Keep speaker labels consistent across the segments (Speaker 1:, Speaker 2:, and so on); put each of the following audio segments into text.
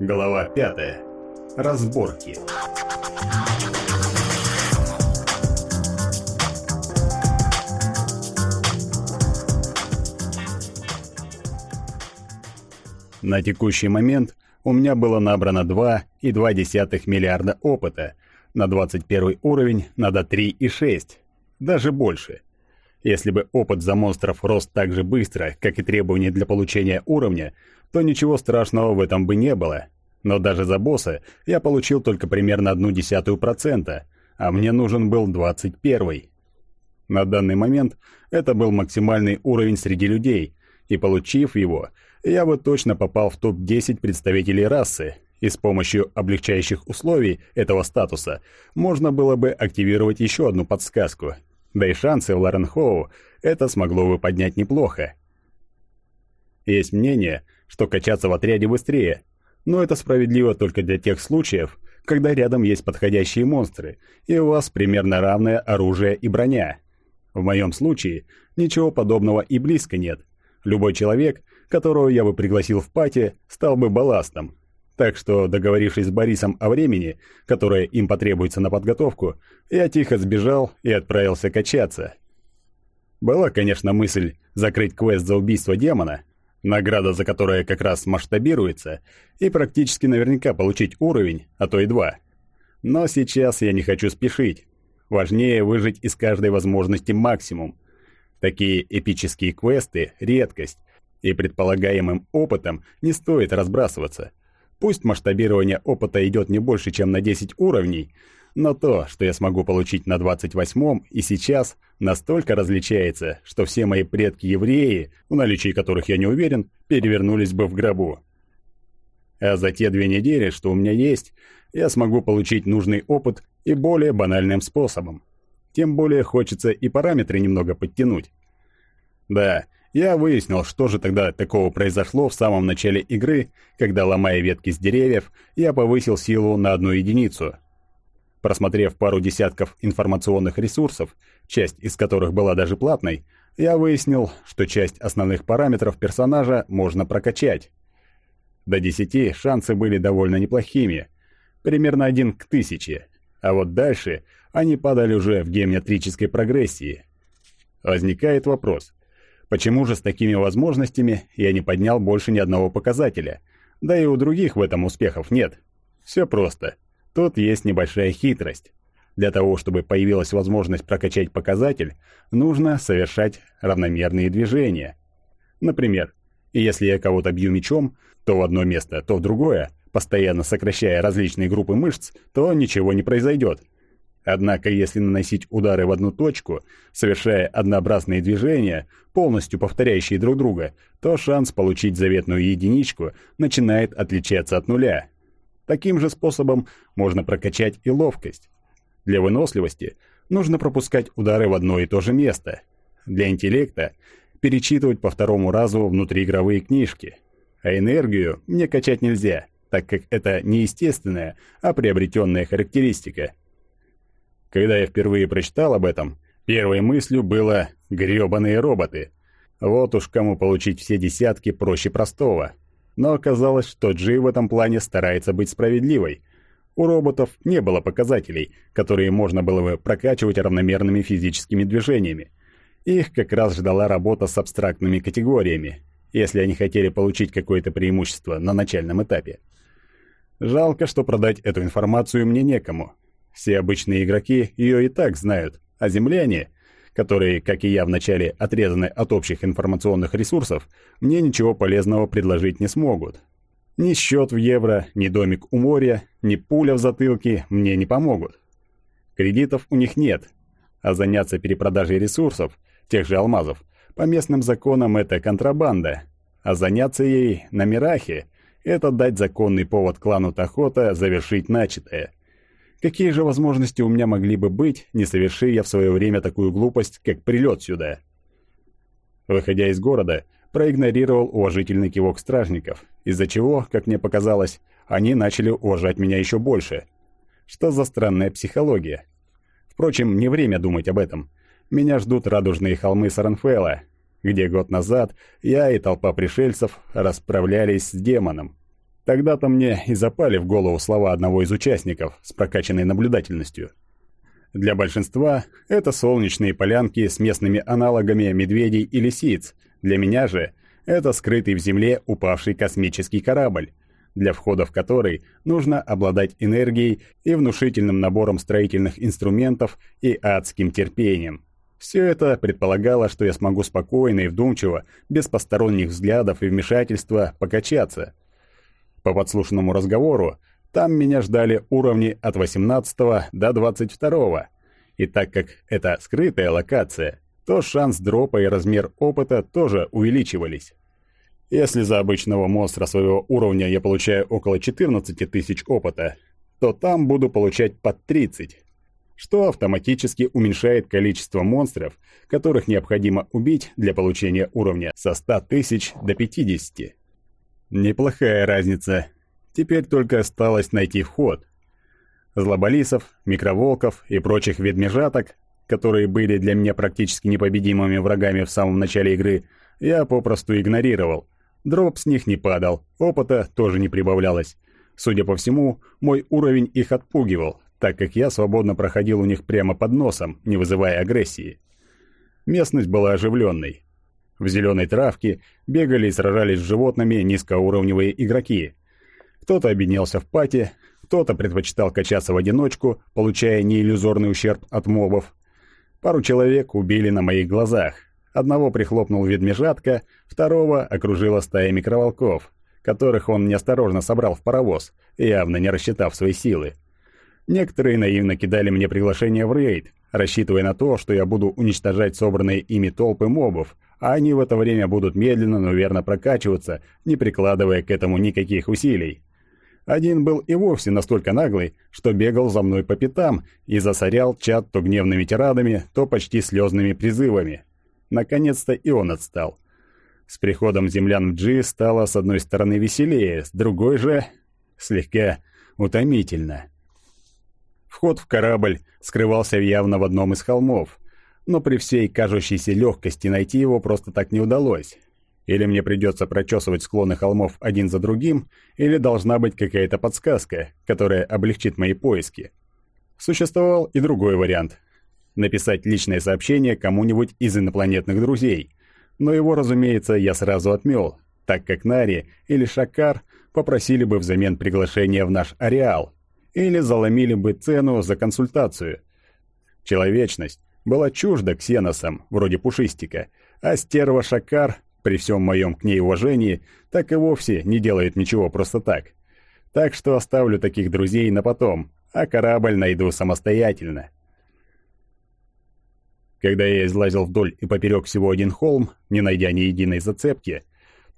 Speaker 1: Глава 5. Разборки. На текущий момент у меня было набрано 2,2 миллиарда опыта. На 21 уровень надо 3,6, даже больше. Если бы опыт за монстров рос так же быстро, как и требования для получения уровня, то ничего страшного в этом бы не было. Но даже за босса я получил только примерно одну десятую процента, а мне нужен был 21. На данный момент это был максимальный уровень среди людей, и получив его, я бы точно попал в топ-10 представителей расы, и с помощью облегчающих условий этого статуса можно было бы активировать еще одну подсказку – да и шансы в Ларенхоу это смогло бы поднять неплохо. Есть мнение, что качаться в отряде быстрее, но это справедливо только для тех случаев, когда рядом есть подходящие монстры, и у вас примерно равное оружие и броня. В моем случае ничего подобного и близко нет. Любой человек, которого я бы пригласил в пати, стал бы балластом, так что, договорившись с Борисом о времени, которое им потребуется на подготовку, я тихо сбежал и отправился качаться. Была, конечно, мысль закрыть квест за убийство демона, награда за которое как раз масштабируется, и практически наверняка получить уровень, а то и два. Но сейчас я не хочу спешить. Важнее выжить из каждой возможности максимум. Такие эпические квесты – редкость, и предполагаемым опытом не стоит разбрасываться – Пусть масштабирование опыта идет не больше, чем на 10 уровней, но то, что я смогу получить на 28-м и сейчас, настолько различается, что все мои предки-евреи, в наличии которых я не уверен, перевернулись бы в гробу. А за те две недели, что у меня есть, я смогу получить нужный опыт и более банальным способом. Тем более хочется и параметры немного подтянуть. Да, я выяснил, что же тогда такого произошло в самом начале игры, когда, ломая ветки с деревьев, я повысил силу на одну единицу. Просмотрев пару десятков информационных ресурсов, часть из которых была даже платной, я выяснил, что часть основных параметров персонажа можно прокачать. До 10 шансы были довольно неплохими, примерно один к тысяче, а вот дальше они падали уже в геометрической прогрессии. Возникает вопрос – Почему же с такими возможностями я не поднял больше ни одного показателя? Да и у других в этом успехов нет. Все просто. Тут есть небольшая хитрость. Для того, чтобы появилась возможность прокачать показатель, нужно совершать равномерные движения. Например, если я кого-то бью мечом, то в одно место, то в другое, постоянно сокращая различные группы мышц, то ничего не произойдет. Однако, если наносить удары в одну точку, совершая однообразные движения, полностью повторяющие друг друга, то шанс получить заветную единичку начинает отличаться от нуля. Таким же способом можно прокачать и ловкость. Для выносливости нужно пропускать удары в одно и то же место. Для интеллекта – перечитывать по второму разу внутриигровые книжки. А энергию мне качать нельзя, так как это не естественная, а приобретенная характеристика – когда я впервые прочитал об этом, первой мыслью было «грёбаные роботы». Вот уж кому получить все десятки проще простого. Но оказалось, что Джи в этом плане старается быть справедливой. У роботов не было показателей, которые можно было бы прокачивать равномерными физическими движениями. Их как раз ждала работа с абстрактными категориями, если они хотели получить какое-то преимущество на начальном этапе. Жалко, что продать эту информацию мне некому, все обычные игроки ее и так знают, а земляне, которые, как и я вначале, отрезаны от общих информационных ресурсов, мне ничего полезного предложить не смогут. Ни счет в евро, ни домик у моря, ни пуля в затылке мне не помогут. Кредитов у них нет, а заняться перепродажей ресурсов, тех же алмазов, по местным законам это контрабанда, а заняться ей на Мирахе – это дать законный повод клану Тахота завершить начатое – Какие же возможности у меня могли бы быть, не соверши я в свое время такую глупость, как прилет сюда? Выходя из города, проигнорировал уважительный кивок стражников, из-за чего, как мне показалось, они начали уважать меня еще больше. Что за странная психология? Впрочем, не время думать об этом. Меня ждут радужные холмы Саранфелла, где год назад я и толпа пришельцев расправлялись с демоном. Тогда-то мне и запали в голову слова одного из участников с прокачанной наблюдательностью. Для большинства это солнечные полянки с местными аналогами медведей и лисиц. Для меня же это скрытый в земле упавший космический корабль, для входа в который нужно обладать энергией и внушительным набором строительных инструментов и адским терпением. Все это предполагало, что я смогу спокойно и вдумчиво, без посторонних взглядов и вмешательства, покачаться. По подслушанному разговору, там меня ждали уровни от 18 до 22. И так как это скрытая локация, то шанс дропа и размер опыта тоже увеличивались. Если за обычного монстра своего уровня я получаю около 14 тысяч опыта, то там буду получать под 30, что автоматически уменьшает количество монстров, которых необходимо убить для получения уровня со 100 тысяч до 50. Неплохая разница. Теперь только осталось найти вход. Злоболисов, микроволков и прочих ведмежаток, которые были для меня практически непобедимыми врагами в самом начале игры, я попросту игнорировал – Дроп с них не падал, опыта тоже не прибавлялось. Судя по всему, мой уровень их отпугивал, так как я свободно проходил у них прямо под носом, не вызывая агрессии. Местность была оживленной. В зеленой травке бегали и сражались с животными низкоуровневые игроки. Кто-то объединялся в пати, кто-то предпочитал качаться в одиночку, получая неиллюзорный ущерб от мобов. Пару человек убили на моих глазах, Одного прихлопнул ведмежатка, второго окружила стая микроволков, которых он неосторожно собрал в паровоз, явно не рассчитав свои силы. Некоторые наивно кидали мне приглашение в рейд, рассчитывая на то, что я буду уничтожать собранные ими толпы мобов, а они в это время будут медленно, но верно прокачиваться, не прикладывая к этому никаких усилий. Один был и вовсе настолько наглый, что бегал за мной по пятам и засорял чат то гневными тирадами, то почти слезными призывами. Наконец-то и он отстал. С приходом землян в Джи стало с одной стороны веселее, с другой же слегка утомительно. Вход в корабль скрывался явно в одном из холмов, но при всей кажущейся легкости найти его просто так не удалось. Или мне придется прочесывать склоны холмов один за другим, или должна быть какая-то подсказка, которая облегчит мои поиски. Существовал и другой вариант — написать личное сообщение кому-нибудь из инопланетных друзей. Но его, разумеется, я сразу отмел, так как Нари или Шакар попросили бы взамен приглашения в наш ареал или заломили бы цену за консультацию. Человечность была чужда ксеносам, вроде Пушистика, а стерва Шакар, при всем моем к ней уважении, так и вовсе не делает ничего просто так. Так что оставлю таких друзей на потом, а корабль найду самостоятельно. Когда я излазил вдоль и поперек всего один холм, не найдя ни единой зацепки,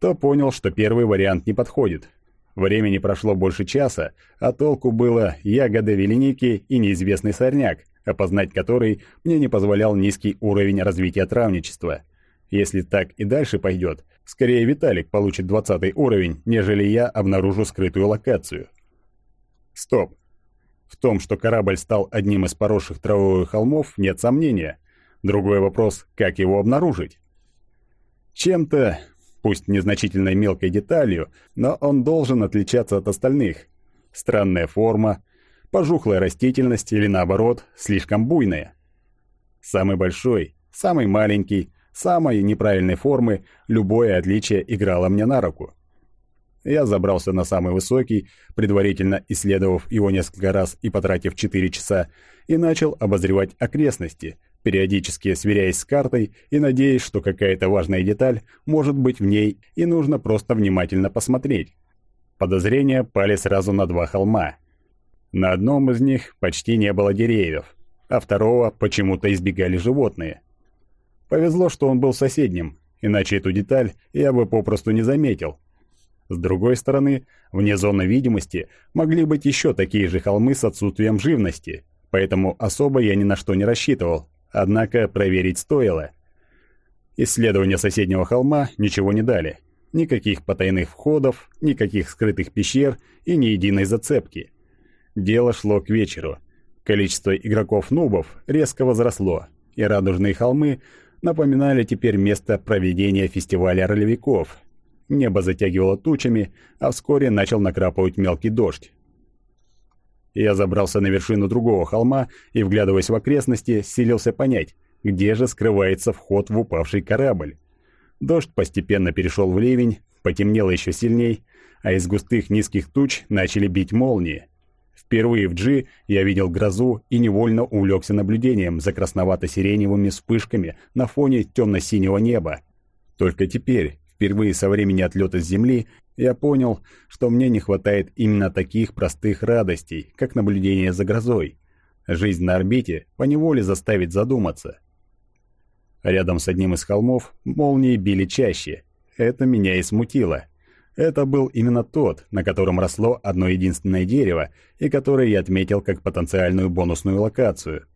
Speaker 1: то понял, что первый вариант не подходит. Времени прошло больше часа, а толку было ягоды веленики и неизвестный сорняк, опознать который мне не позволял низкий уровень развития травничества. Если так и дальше пойдет, скорее Виталик получит 20 уровень, нежели я обнаружу скрытую локацию. Стоп. В том, что корабль стал одним из поросших травовых холмов, нет сомнения. Другой вопрос, как его обнаружить? Чем-то, пусть незначительной мелкой деталью, но он должен отличаться от остальных. Странная форма, пожухлая растительность или наоборот, слишком буйная. Самый большой, самый маленький, самой неправильной формы, любое отличие играло мне на руку. Я забрался на самый высокий, предварительно исследовав его несколько раз и потратив 4 часа, и начал обозревать окрестности, периодически сверяясь с картой и надеясь, что какая-то важная деталь может быть в ней и нужно просто внимательно посмотреть. Подозрения пали сразу на два холма. На одном из них почти не было деревьев, а второго почему-то избегали животные. Повезло, что он был соседним, иначе эту деталь я бы попросту не заметил. С другой стороны, вне зоны видимости могли быть еще такие же холмы с отсутствием живности, поэтому особо я ни на что не рассчитывал, Однако проверить стоило. Исследования соседнего холма ничего не дали. Никаких потайных входов, никаких скрытых пещер и ни единой зацепки. Дело шло к вечеру. Количество игроков-нубов резко возросло, и радужные холмы напоминали теперь место проведения фестиваля ролевиков. Небо затягивало тучами, а вскоре начал накрапывать мелкий дождь. Я забрался на вершину другого холма и, вглядываясь в окрестности, силился понять, где же скрывается вход в упавший корабль. Дождь постепенно перешел в ливень, потемнело еще сильней, а из густых низких туч начали бить молнии. Впервые в Джи я видел грозу и невольно увлекся наблюдением за красновато-сиреневыми вспышками на фоне темно-синего неба. Только теперь, впервые со времени отлета с Земли, я понял, что мне не хватает именно таких простых радостей, как наблюдение за грозой. Жизнь на орбите поневоле заставит задуматься. Рядом с одним из холмов молнии били чаще. Это меня и смутило. Это был именно тот, на котором росло одно единственное дерево, и который я отметил как потенциальную бонусную локацию.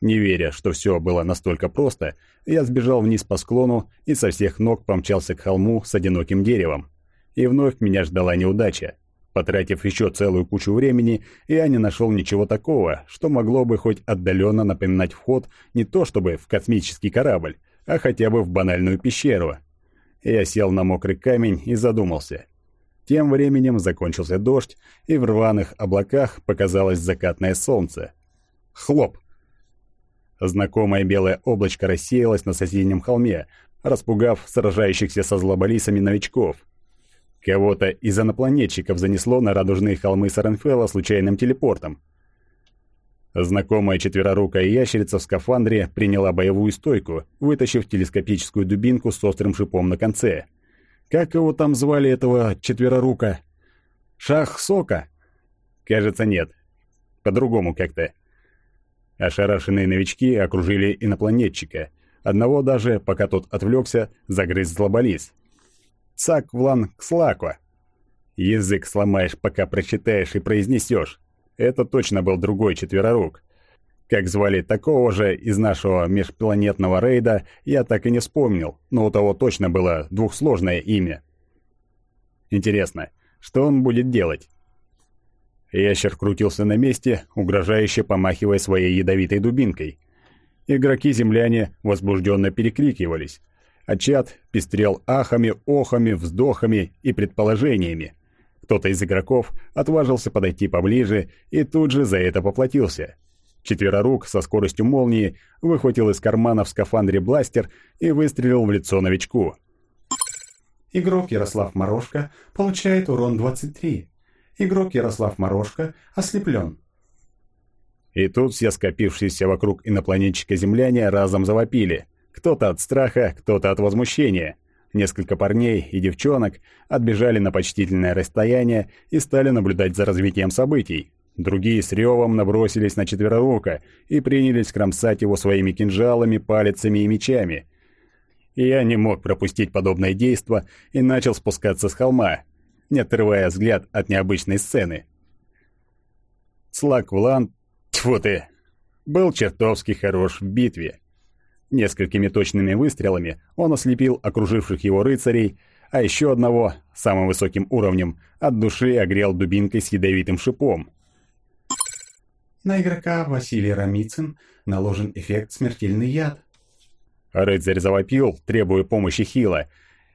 Speaker 1: Не веря, что все было настолько просто, я сбежал вниз по склону и со всех ног помчался к холму с одиноким деревом. И вновь меня ждала неудача. Потратив еще целую кучу времени, я не нашел ничего такого, что могло бы хоть отдаленно напоминать вход не то чтобы в космический корабль, а хотя бы в банальную пещеру, я сел на мокрый камень и задумался. Тем временем закончился дождь, и в рваных облаках показалось закатное солнце. Хлоп! Знакомое белое облачко рассеялось на соседнем холме, распугав сражающихся со злоболисами новичков. Кого-то из инопланетчиков занесло на радужные холмы Саренфелла случайным телепортом. Знакомая четверорукая ящерица в скафандре приняла боевую стойку, вытащив телескопическую дубинку с острым шипом на конце. Как его там звали, этого четверорука? Шах Сока? Кажется, нет. По-другому как-то. Ошарашенные новички окружили инопланетчика. Одного даже, пока тот отвлекся, загрыз злоболис. Цак Влан Кслаква. Язык сломаешь, пока прочитаешь и произнесешь. Это точно был другой четверорук. Как звали такого же из нашего межпланетного рейда, я так и не вспомнил, но у того точно было двухсложное имя. Интересно, что он будет делать? Ящер крутился на месте, угрожающе помахивая своей ядовитой дубинкой. Игроки-земляне возбужденно перекрикивались, а чат пестрел ахами, охами, вздохами и предположениями. Кто-то из игроков отважился подойти поближе и тут же за это поплатился. Четверорук со скоростью молнии выхватил из кармана в скафандре бластер и выстрелил в лицо новичку.
Speaker 2: Игрок Ярослав Морошка получает урон 23. Игрок Ярослав Морошка ослеплен.
Speaker 1: И тут все скопившиеся вокруг инопланетчика-земляне разом завопили. Кто-то от страха, кто-то от возмущения. Несколько парней и девчонок отбежали на почтительное расстояние и стали наблюдать за развитием событий. Другие с ревом набросились на четверорука и принялись кромсать его своими кинжалами, палицами и мечами. Я не мог пропустить подобное действо и начал спускаться с холма, не отрывая взгляд от необычной сцены. Слак Влан, тьфу ты, был чертовски хорош в битве. Несколькими точными выстрелами он ослепил окруживших его рыцарей, а еще одного, самым высоким уровнем, от души огрел дубинкой с ядовитым шипом.
Speaker 2: На игрока Василий Рамицын наложен эффект «Смертельный яд».
Speaker 1: Рыцарь завопил, требуя помощи Хила,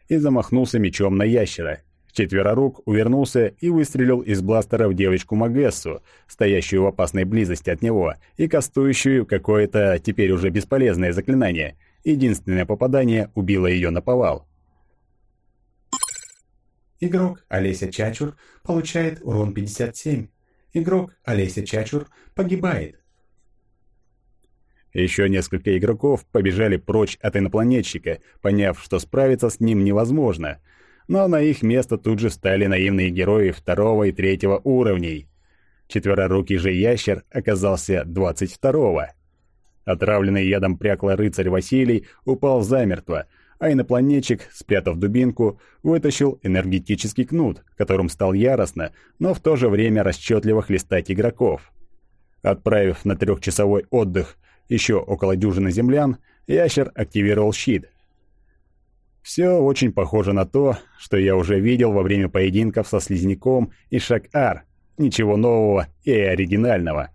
Speaker 1: и замахнулся мечом на ящера. Четверорук увернулся и выстрелил из бластера в девочку Магессу, стоящую в опасной близости от него, и кастующую какое-то теперь уже бесполезное заклинание. Единственное попадание убило ее на повал.
Speaker 2: Игрок Олеся Чачур получает урон 57. Игрок Олеся Чачур погибает.
Speaker 1: Еще несколько игроков побежали прочь от инопланетчика, поняв, что справиться с ним невозможно – но на их место тут же встали наивные герои второго и третьего уровней. Четверорукий же ящер оказался двадцать второго. Отравленный ядом прякло рыцарь Василий упал замертво, а инопланетчик, спрятав дубинку, вытащил энергетический кнут, которым стал яростно, но в то же время расчетливо хлестать игроков. Отправив на трехчасовой отдых еще около дюжины землян, ящер активировал щит, все очень похоже на то, что я уже видел во время поединков со Слизняком и Шак-Ар. Ничего нового и оригинального.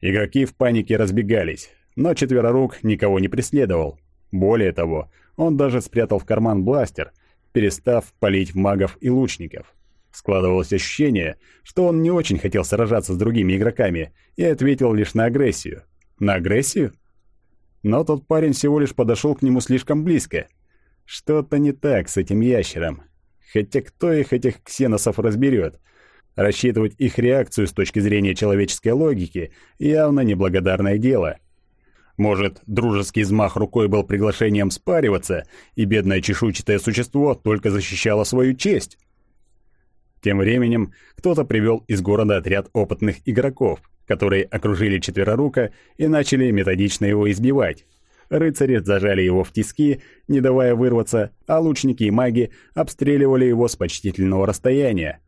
Speaker 1: Игроки в панике разбегались, но Четверорук никого не преследовал. Более того, он даже спрятал в карман бластер, перестав палить магов и лучников. Складывалось ощущение, что он не очень хотел сражаться с другими игроками и ответил лишь на агрессию. На агрессию? Но тот парень всего лишь подошел к нему слишком близко. Что-то не так с этим ящером. Хотя кто их, этих ксеносов, разберет? Рассчитывать их реакцию с точки зрения человеческой логики явно неблагодарное дело. Может, дружеский взмах рукой был приглашением спариваться, и бедное чешуйчатое существо только защищало свою честь? Тем временем кто-то привел из города отряд опытных игроков, которые окружили четверорука и начали методично его избивать. Рыцари зажали его в тиски, не давая вырваться, а лучники и маги обстреливали его с почтительного расстояния.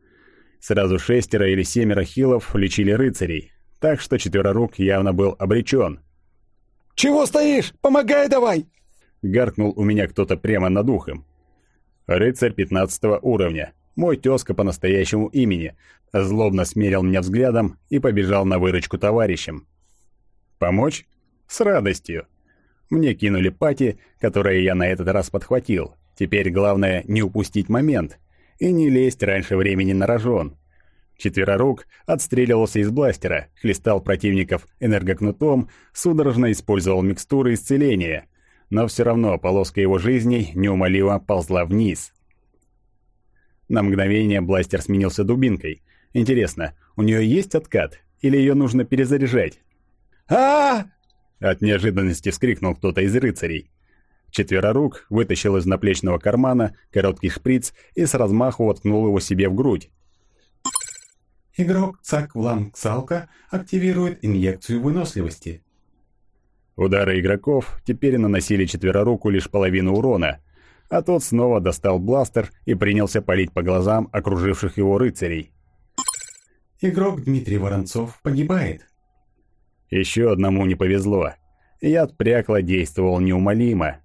Speaker 1: Сразу шестеро или семеро хилов лечили рыцарей, так что четверорук явно был обречен.
Speaker 3: «Чего стоишь? Помогай давай!»
Speaker 1: Гаркнул у меня кто-то прямо над ухом. Рыцарь пятнадцатого уровня, мой тезка по настоящему имени, злобно смерил меня взглядом и побежал на выручку товарищам. «Помочь? С радостью!» Мне кинули пати, которые я на этот раз подхватил. Теперь главное не упустить момент и не лезть раньше времени на рожон. Четверорук отстреливался из бластера, хлестал противников энергокнутом, судорожно использовал микстуры исцеления, но все равно полоска его жизни неумолимо ползла вниз. На мгновение бластер сменился дубинкой. Интересно, у нее есть откат или ее нужно перезаряжать?
Speaker 3: а,
Speaker 1: от неожиданности вскрикнул кто-то из рыцарей. Четверорук вытащил из наплечного кармана короткий шприц и с размаху воткнул его себе в грудь.
Speaker 2: Игрок Цак Влам Ксалка активирует инъекцию выносливости.
Speaker 1: Удары игроков теперь наносили четвероруку лишь половину урона, а тот снова достал бластер и принялся палить по глазам окруживших его рыцарей.
Speaker 2: Игрок Дмитрий Воронцов погибает.
Speaker 1: Еще одному не повезло. Яд прякла действовал неумолимо.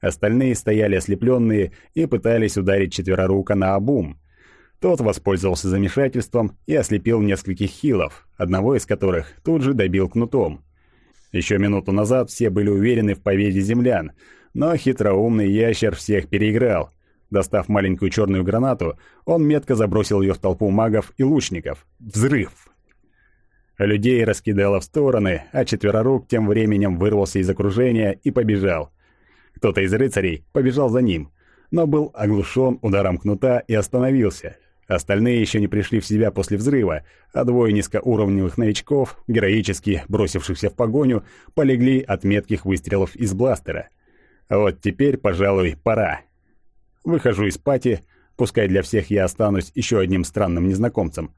Speaker 1: Остальные стояли ослепленные и пытались ударить четверорука на обум. Тот воспользовался замешательством и ослепил нескольких хилов, одного из которых тут же добил кнутом. Еще минуту назад все были уверены в победе землян, но хитроумный ящер всех переиграл. Достав маленькую черную гранату, он метко забросил ее в толпу магов и лучников. Взрыв! Людей раскидало в стороны, а четверорук тем временем вырвался из окружения и побежал. Кто-то из рыцарей побежал за ним, но был оглушен ударом кнута и остановился. Остальные еще не пришли в себя после взрыва, а двое низкоуровневых новичков, героически бросившихся в погоню, полегли от метких выстрелов из бластера. Вот теперь, пожалуй, пора. Выхожу из пати, пускай для всех я останусь еще одним странным незнакомцем,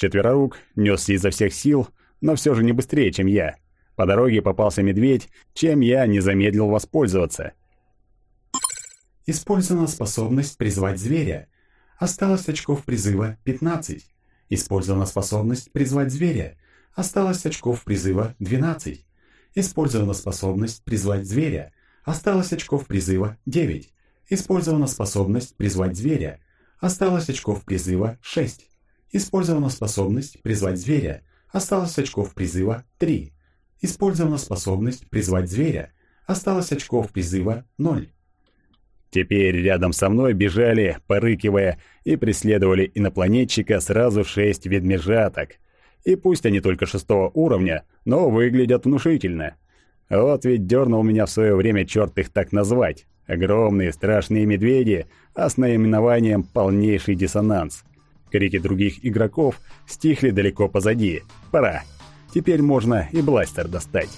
Speaker 1: Четверорук несся изо всех сил, но все же не быстрее, чем я. По дороге попался медведь, чем я не замедлил воспользоваться.
Speaker 2: Использована способность призвать зверя. Осталось очков призыва 15. Использована способность призвать зверя. Осталось очков призыва 12. Использована способность призвать зверя. Осталось очков призыва 9. Использована способность призвать зверя. Осталось очков призыва 6. Использована способность призвать зверя. Осталось очков призыва 3. Использована способность призвать зверя. Осталось очков призыва 0.
Speaker 1: Теперь рядом со мной бежали, порыкивая, и преследовали инопланетчика сразу шесть ведмежаток. И пусть они только шестого уровня, но выглядят внушительно. Вот ведь дернул меня в свое время черт их так назвать. Огромные страшные медведи, а с наименованием полнейший диссонанс. Крики других игроков стихли далеко позади. Пора. Теперь можно и бластер достать.